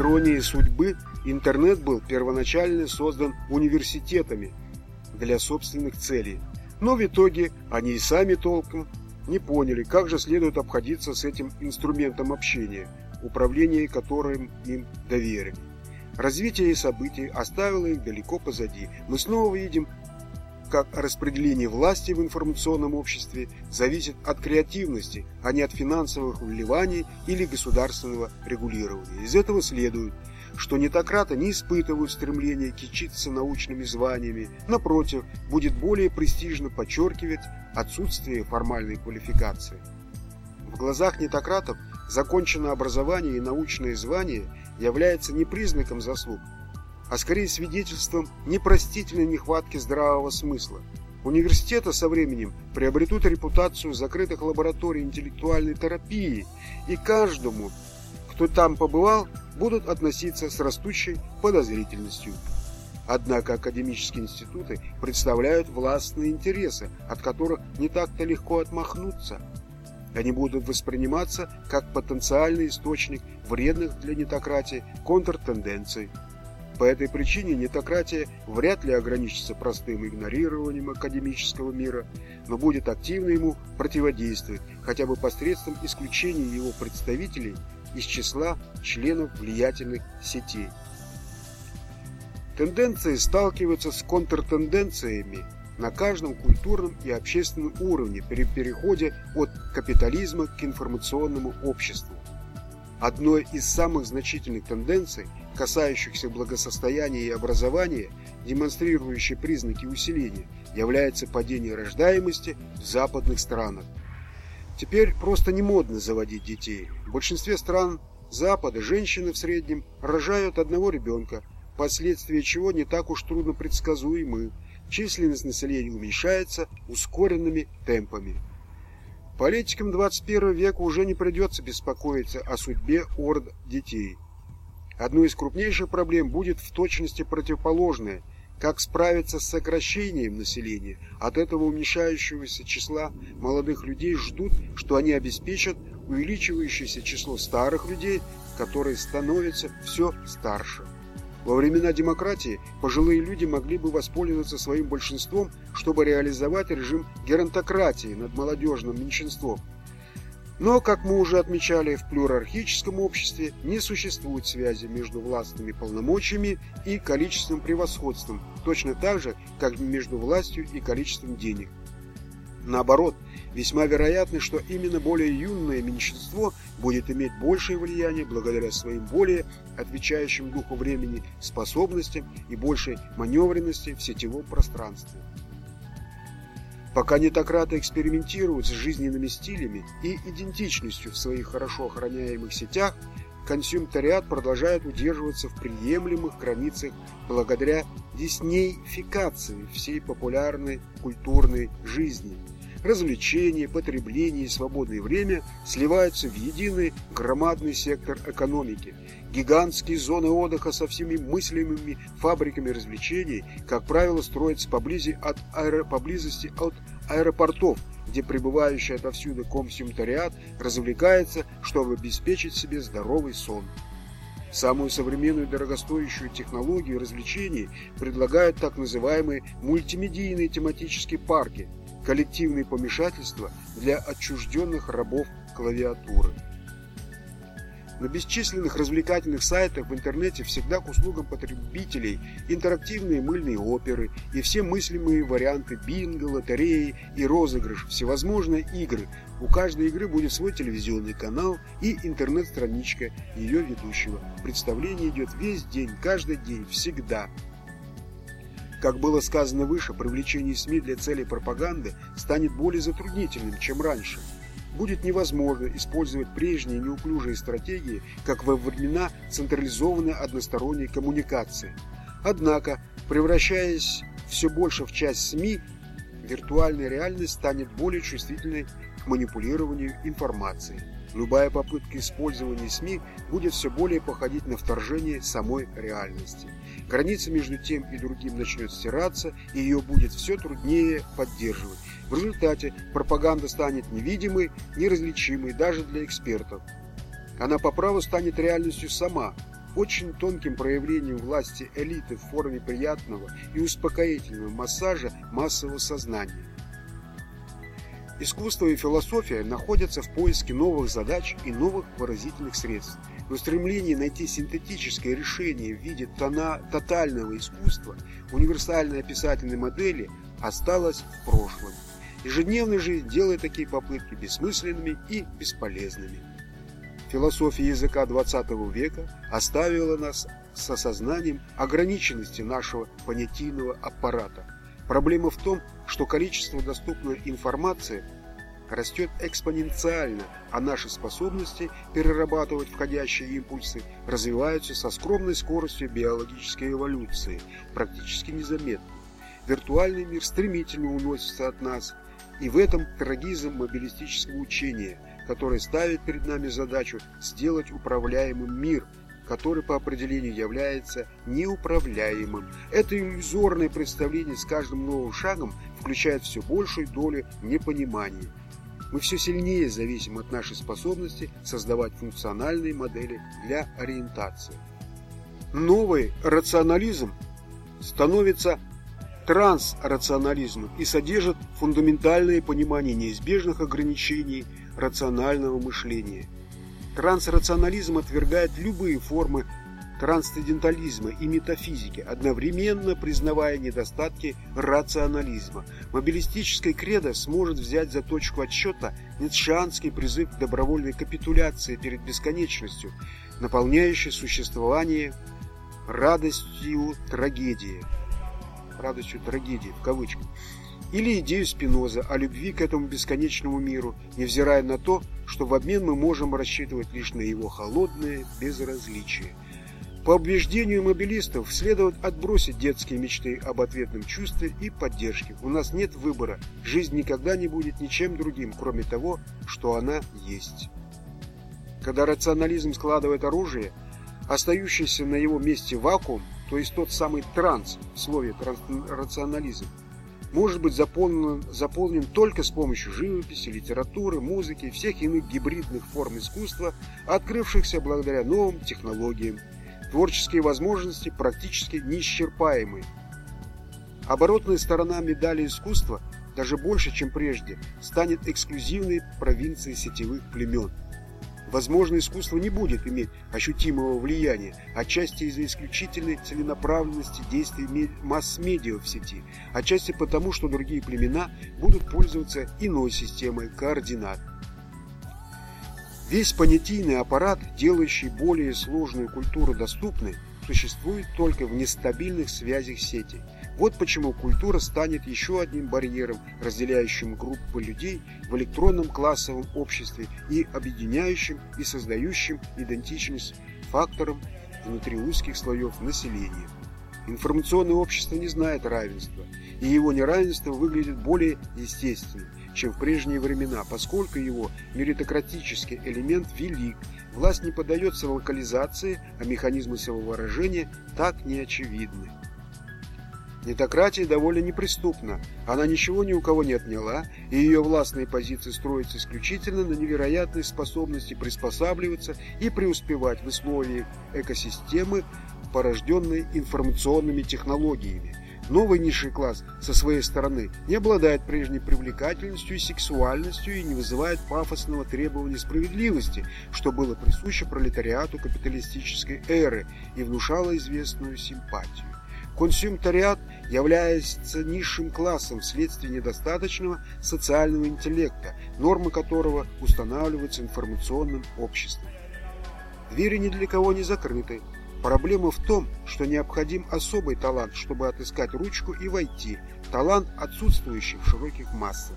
иронией судьбы, интернет был первоначально создан университетами для собственных целей. Но в итоге они и сами толком не поняли, как же следует обходиться с этим инструментом общения, управление которым им доверили. Развитие событий оставило их далеко позади. Мы снова видим, как распределение власти в информационном обществе зависит от креативности, а не от финансовых вливаний или государственного регулирования. Из этого следует, что нетократы не испытывают стремления кичиться научными званиями, напротив, будет более престижно подчеркивать отсутствие формальной квалификации. В глазах нетократов законченное образование и научное звание является не признаком заслуг, а скорее свидетельством непростительной нехватки здравого смысла. Университеты со временем приобретут репутацию закрытых лабораторий интеллектуальной терапии, и каждому, кто там побывал, будут относиться с растущей подозрительностью. Однако академические институты представляют властные интересы, от которых не так-то легко отмахнуться. Они будут восприниматься как потенциальный источник вредных для нетократии контртенденций. По этой причине нетократия вряд ли ограничится простым игнорированием академического мира, но будет активно ему противодействовать, хотя бы посредством исключения его представителей из числа членов влиятельных сетей. Тенденции сталкиваются с контртенденциями на каждом культурном и общественном уровне при переходе от капитализма к информационному обществу. Одной из самых значительных тенденций, касающихся благосостояния и образования, демонстрирующей признаки усиления, является падение рождаемости в западных странах. Теперь просто не модно заводить детей. В большинстве стран Запада женщины в среднем рожают одного ребенка, последствия чего не так уж трудно предсказуемы. Численность населения уменьшается ускоренными темпами. Политикам 21 века уже не придется беспокоиться о судьбе орд детей. Одной из крупнейших проблем будет в точности противоположная – как справиться с сокращением населения. От этого уменьшающегося числа молодых людей ждут, что они обеспечат увеличивающееся число старых людей, которые становятся все старше. Во времена демократии пожилые люди могли бы воспользоваться своим большинством, чтобы реализовать режим геронтократии над молодежным меньшинством. Но, как мы уже отмечали, в плюрархическом обществе не существует связи между властными полномочиями и количественным превосходством, точно так же, как между властью и количеством денег. Наоборот, весьма вероятно, что именно более юное меньшинство будет иметь большее влияние благодаря своим более отвечающим духу времени способностям и большей маневренности в сетевом пространстве. Пока нетократы экспериментируют с жизненными стилями и идентичностью в своих хорошо охраняемых сетях, консюмтариат продолжает удерживаться в приемлемых границах благодаря диснейфикации всей популярной культурной жизни – развлечения, потребление и свободное время сливаются в единый громадный сектор экономики. Гигантские зоны отдыха со всеми мыслимыми фабриками развлечений, как правило, строятся поблизи от аэро... поблизости от аэропортов, где прибывающий отовсюду комсюмтариат развлекается, чтобы обеспечить себе здоровый сон. Самую современную дорогостоящую технологию развлечений предлагают так называемые мультимедийные тематические парки – коллективные помешательства для отчужденных рабов клавиатуры. На бесчисленных развлекательных сайтах в интернете всегда к услугам потребителей интерактивные мыльные оперы и все мыслимые варианты бинго, лотереи и розыгрыш, всевозможные игры. У каждой игры будет свой телевизионный канал и интернет-страничка ее ведущего. Представление идет весь день, каждый день, всегда. Как было сказано выше, привлечение СМИ для целей пропаганды станет более затруднительным, чем раньше. Будет невозможно использовать прежние неуклюжие стратегии, как во времена централизованной односторонней коммуникации. Однако, превращаясь все больше в часть СМИ, виртуальная реальность станет более чувствительной к манипулированию информацией. Любая попытка использования СМИ будет все более походить на вторжение самой реальности. Граница между тем и другим начнет стираться, и ее будет все труднее поддерживать. В результате пропаганда станет невидимой, неразличимой даже для экспертов. Она по праву станет реальностью сама, очень тонким проявлением власти элиты в форме приятного и успокоительного массажа массового сознания. Искусство и философия находятся в поиске новых задач и новых выразительных средств, но стремление найти синтетическое решение в виде тона, тотального искусства, универсальной описательной модели осталось в прошлом. Ежедневная жизнь делает такие попытки бессмысленными и бесполезными. Философия языка XX века оставила нас с осознанием ограниченности нашего понятийного аппарата. Проблема в том, что количество доступной информации растет экспоненциально, а наши способности перерабатывать входящие импульсы развиваются со скромной скоростью биологической эволюции, практически незаметно. Виртуальный мир стремительно уносится от нас, и в этом трагизм мобилистического учения, которое ставит перед нами задачу сделать управляемым мир, который по определению является неуправляемым. Это иллюзорное представление с каждым новым шагом включает все большую долю непонимания. Мы все сильнее зависим от нашей способности создавать функциональные модели для ориентации. Новый рационализм становится трансрационализмом и содержит фундаментальное понимание неизбежных ограничений рационального мышления. Трансрационализм отвергает любые формы трансцендентализма и метафизики, одновременно признавая недостатки рационализма. Мобилистическая кредо сможет взять за точку отсчета ницшеанский призыв к добровольной капитуляции перед бесконечностью, наполняющий существование радостью трагедии. Радостью трагедии, в кавычках. Или идею Спиноза о любви к этому бесконечному миру, невзирая на то, что в обмен мы можем рассчитывать лишь на его холодное безразличие – по убеждению мобилистов, следует отбросить детские мечты об ответном чувстве и поддержке. У нас нет выбора. Жизнь никогда не будет ничем другим, кроме того, что она есть. Когда рационализм складывает оружие, остающийся на его месте вакуум, то есть тот самый транс в слове рационализм, может быть заполнен, заполнен только с помощью живописи, литературы, музыки и всех иных гибридных форм искусства, открывшихся благодаря новым технологиям Творческие возможности практически неисчерпаемы. Оборотная сторона медали искусства, даже больше, чем прежде, станет эксклюзивной провинцией сетевых племен. Возможно, искусство не будет иметь ощутимого влияния, отчасти из-за исключительной целенаправленности действий масс-медиа в сети, отчасти потому, что другие племена будут пользоваться иной системой координат. Весь понятийный аппарат, делающий более сложную культуру доступной, существует только в нестабильных связях сети. Вот почему культура станет еще одним барьером, разделяющим группы людей в электронном классовом обществе и объединяющим и создающим идентичность фактором внутри узких слоев населения. Информационное общество не знает равенства, и его неравенство выглядит более естественным, чем в прежние времена, поскольку его меритократический элемент велик, власть не поддается локализации, а механизмы самовыражения так неочевидны. Нетократия довольно неприступна, она ничего ни у кого не отняла, и ее властные позиции строятся исключительно на невероятной способности приспосабливаться и преуспевать в условиях экосистемы, порожденной информационными технологиями, Новый низший класс со своей стороны не обладает прежней привлекательностью и сексуальностью и не вызывает пафосного требования справедливости, что было присуще пролетариату капиталистической эры и внушало известную симпатию. Консюмтариат является низшим классом вследствие недостаточного социального интеллекта, нормы которого устанавливаются информационным обществом. Двери ни для кого не закрыты, Проблема в том, что необходим особый талант, чтобы отыскать ручку и войти. Талант, отсутствующий в широких массах.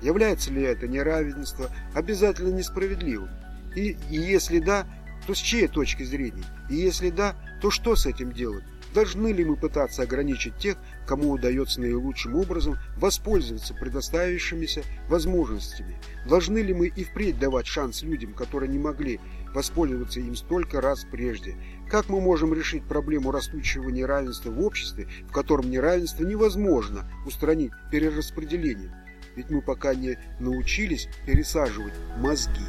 Является ли это неравенство обязательно несправедливым? И, и если да, то с чьей точки зрения? И если да, то что с этим делать? Должны ли мы пытаться ограничить тех, кому удается наилучшим образом воспользоваться предоставившимися возможностями? Должны ли мы и впредь давать шанс людям, которые не могли воспользоваться им столько раз прежде? Как мы можем решить проблему растущего неравенства в обществе, в котором неравенство невозможно устранить перераспределением? Ведь мы пока не научились пересаживать мозги.